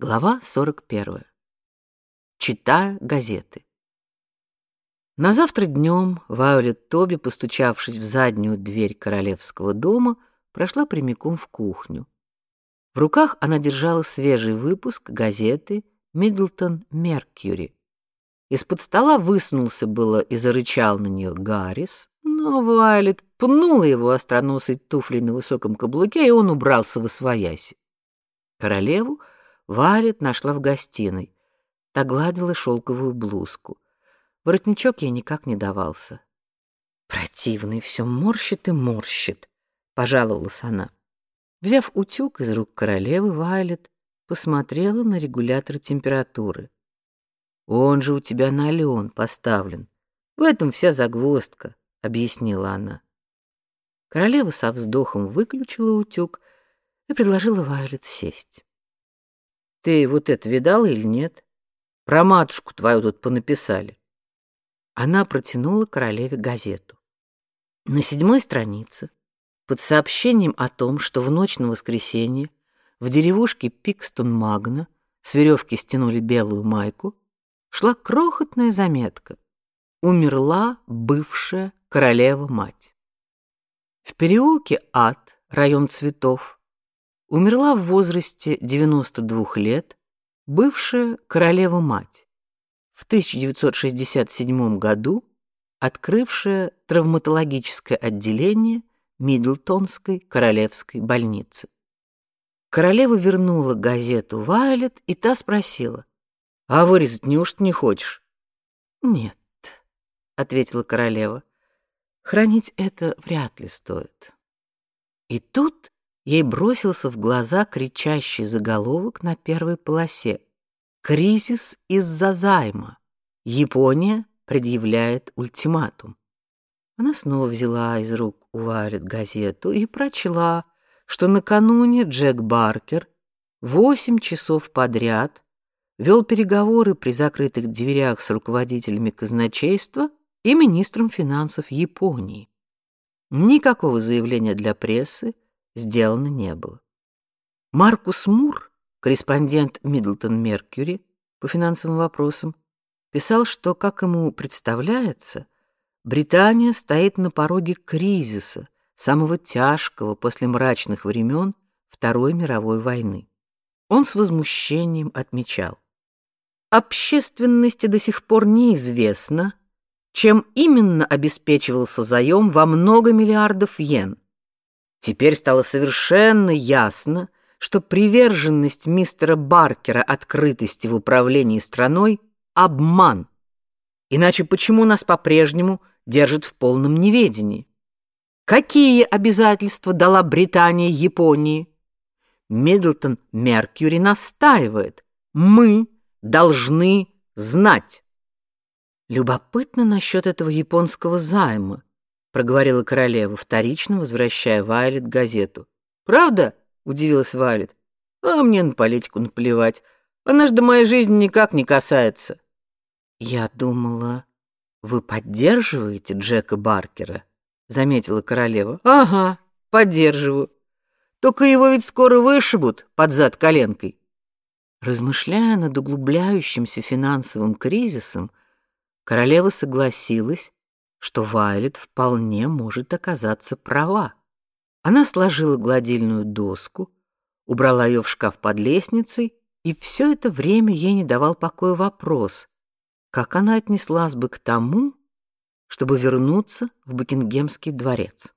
Глава 41. Читая газеты. На завтра днем Вайолет Тоби, постучавшись в заднюю дверь королевского дома, прошла прямиком в кухню. В руках она держала свежий выпуск газеты Middleton Mercury. Из-под стола высунулся было и зарычал на нее Гаррис, но Вайолет пнула его остроносой туфлей на высоком каблуке, и он убрался в освояси. Королеву Валет нашла в гостиной. Та гладила шелковую блузку. Воротничок ей никак не давался. Противный, все морщит и морщит, пожаловалась она. Взяв утюг из рук королевы, Вайлет посмотрела на регулятор температуры. Он же у тебя на лен поставлен. В этом вся загвоздка, объяснила она. Королева со вздохом выключила утюг и предложила Вайлет сесть. Ты вот это видала или нет? Про матушку твою тут понаписали. Она протянула королеве газету. На седьмой странице, под сообщением о том, что в ночь на воскресенье в деревушке Пикстон-Магна с веревки стянули белую майку, шла крохотная заметка. Умерла бывшая королева-мать. В переулке Ад, район Цветов, умерла в возрасте 92 лет бывшая королева-мать, в 1967 году открывшая травматологическое отделение Мидлтонской королевской больницы. Королева вернула газету Вайлет, и та спросила: "А вырезать неужто не хочешь?" "Нет", ответила королева. "Хранить это вряд ли стоит". И тут ей бросился в глаза кричащий заголовок на первой полосе. Кризис из-за займа. Япония предъявляет ультиматум. Она снова взяла из рук у Вайлет газету и прочла, что накануне Джек Баркер восемь часов подряд вел переговоры при закрытых дверях с руководителями казначейства и министром финансов Японии. Никакого заявления для прессы, сделано не было. Маркус Мур, корреспондент Миддлтон Меркьюри по финансовым вопросам, писал, что, как ему представляется, Британия стоит на пороге кризиса, самого тяжкого после мрачных времен Второй мировой войны. Он с возмущением отмечал: общественности до сих пор неизвестно, чем именно обеспечивался заем во много миллиардов йен Теперь стало совершенно ясно, что приверженность мистера Баркера открытости в управлении страной обман. Иначе почему нас по-прежнему держат в полном неведении? Какие обязательства дала Британия Японии? Миддлтон Меркьюри настаивает: мы должны знать. Любопытно насчет этого японского займа проговорила королева, вторично возвращая Вайлет газету. Правда? удивилась Вайлет. А мне на политику наплевать. Она ж до моей жизни никак не касается. Я думала, вы поддерживаете Джека Баркера, заметила королева. Ага, поддерживаю. Только его ведь скоро вышибут под зад коленкой. Размышляя над углубляющимся финансовым кризисом, королева согласилась, что Вайлет вполне может оказаться права. Она сложила гладильную доску, убрала ее в шкаф под лестницей, и все это время ей не давал покоя вопрос, как она отнеслась бы к тому, чтобы вернуться в Букингемский дворец.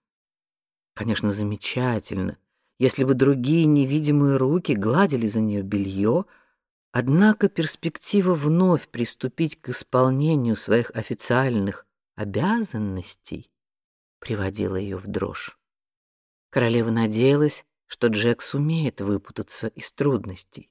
Конечно, замечательно, если бы другие невидимые руки гладили за нее белье, однако перспектива вновь приступить к исполнению своих официальных обязанностей приводила ее в дрожь. Королева надеялась, что Джек сумеет выпутаться из трудностей.